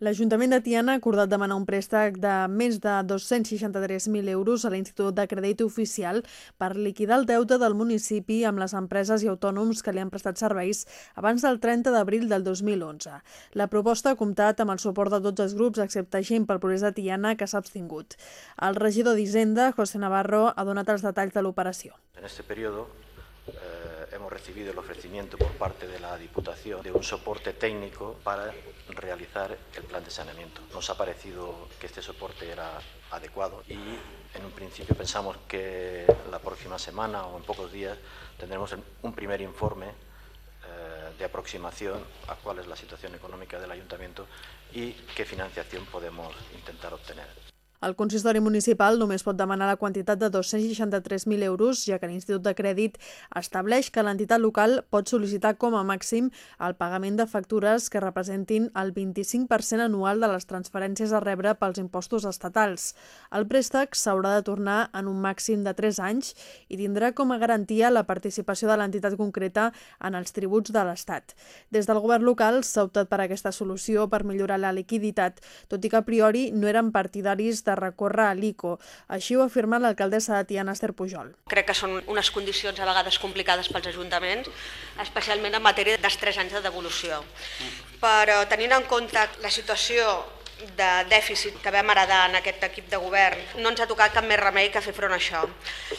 L'Ajuntament de Tiana ha acordat demanar un préstec de més de 263.000 euros a l'Institut de Crèdit Oficial per liquidar el deute del municipi amb les empreses i autònoms que li han prestat serveis abans del 30 d'abril del 2011. La proposta ha comptat amb el suport de tots els grups, excepte gent pel Progrés de Tiana, que s'ha abstingut. El regidor d'Hisenda, José Navarro, ha donat els detalls de l'operació. En eh, hemos recibido el ofrecimiento por parte de la Diputación de un soporte técnico para realizar el plan de saneamiento. Nos ha parecido que este soporte era adecuado y en un principio pensamos que la próxima semana o en pocos días tendremos un primer informe eh, de aproximación a cuál es la situación económica del ayuntamiento y qué financiación podemos intentar obtener. El consistori municipal només pot demanar la quantitat de 263.000 euros, ja que l'Institut de Crèdit estableix que l'entitat local pot sol·licitar com a màxim el pagament de factures que representin el 25% anual de les transferències a rebre pels impostos estatals. El préstec s'haurà de tornar en un màxim de 3 anys i tindrà com a garantia la participació de l'entitat concreta en els tributs de l'Estat. Des del govern local s'ha optat per aquesta solució per millorar la liquiditat, tot i que a priori no eren partidaris de de recórrer a l'ICO. Així ho ha afirmat l'alcaldessa de Tiana, Esther Pujol. Crec que són unes condicions a vegades complicades pels ajuntaments, especialment en matèria dels 3 anys de devolució. Però tenint en compte la situació de dèficit que vam heredar en aquest equip de govern, no ens ha tocat cap més remei que fer front a això.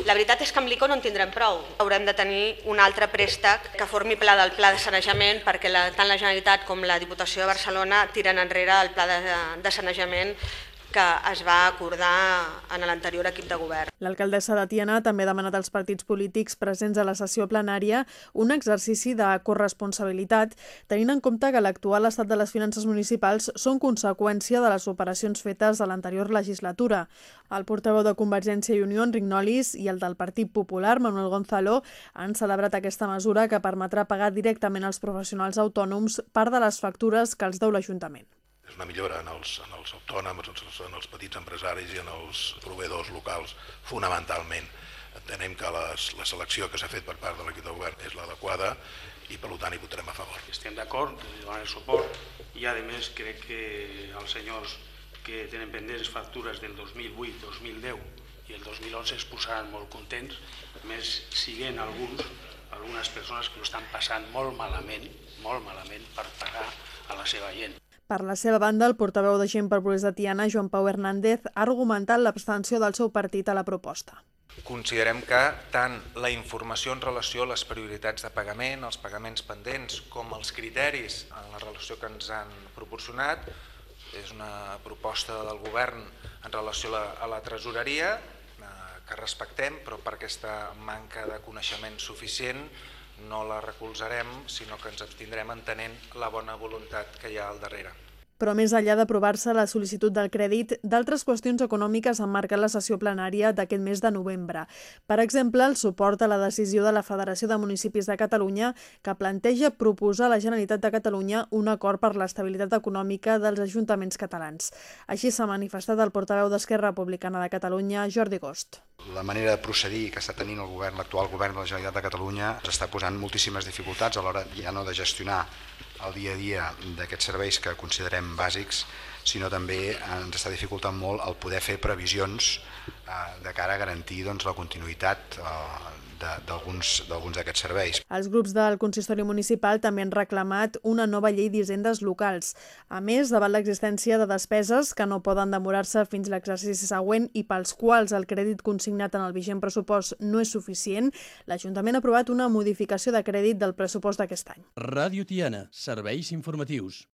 La veritat és que amb l'ICO no en tindrem prou. Haurem de tenir un altre préstec que formi pla del pla de sanejament perquè la, tant la Generalitat com la Diputació de Barcelona tiren enrere el pla de, de sanejament que es va acordar en l'anterior equip de govern. L'alcaldessa de Tiana també ha demanat als partits polítics presents a la sessió plenària un exercici de corresponsabilitat, tenint en compte que l'actual estat de les finances municipals són conseqüència de les operacions fetes a l'anterior legislatura. El portaveu de Convergència i Unió, Enric Nolis, i el del Partit Popular, Manuel Gonzalo, han celebrat aquesta mesura que permetrà pagar directament als professionals autònoms part de les factures que els deu l'Ajuntament és una millora en els, en els autònoms, en els, en els petits empresaris i en els proveïdors locals, fonamentalment. Entenem que les, la selecció que s'ha fet per part de l'equip de govern és l'adequada i per tant hi votarem a favor. Estem d'acord, donar suport i a més crec que els senyors que tenen pendents factures del 2008, 2010 i el 2011 es posaran molt contents, més siguen alguns, algunes persones que ho estan passant molt malament, molt malament per pagar a la seva gent. Per la seva banda, el portaveu de Gent per Progrés de Tiana, Joan Pau Hernández, ha argumentat l'abstenció del seu partit a la proposta. Considerem que tant la informació en relació a les prioritats de pagament, els pagaments pendents, com els criteris en la relació que ens han proporcionat, és una proposta del govern en relació a la, a la tresoreria, eh, que respectem, però per aquesta manca de coneixement suficient no la recolzarem, sinó que ens abstindrem entenent la bona voluntat que hi ha al darrere. Però més enllà d'aprovar-se la sol·licitud del crèdit, d'altres qüestions econòmiques han marcat la sessió plenària d'aquest mes de novembre. Per exemple, el suport a la decisió de la Federació de Municipis de Catalunya que planteja proposar a la Generalitat de Catalunya un acord per l'estabilitat econòmica dels ajuntaments catalans. Així s'ha manifestat el portaveu d'Esquerra Republicana de Catalunya, Jordi Gost. La manera de procedir que està tenint el govern, l'actual govern de la Generalitat de Catalunya, ens està posant moltíssimes dificultats a l'hora ja no de gestionar el dia a dia d'aquests serveis que considerem bàsics, sinó també ens està dificultant molt el poder fer previsions de cara a garantir doncs, la continuïtat eh, d'alguns d'aquests serveis. Els grups del consistori municipal també han reclamat una nova llei d'hisendes locals. A més, davant l'existència de despeses que no poden demorar-se fins l'exercici següent i pels quals el crèdit consignat en el vigent pressupost no és suficient, l'Ajuntament ha aprovat una modificació de crèdit del pressupost d'aquest any. Ràdio Tiana, serveis informatius.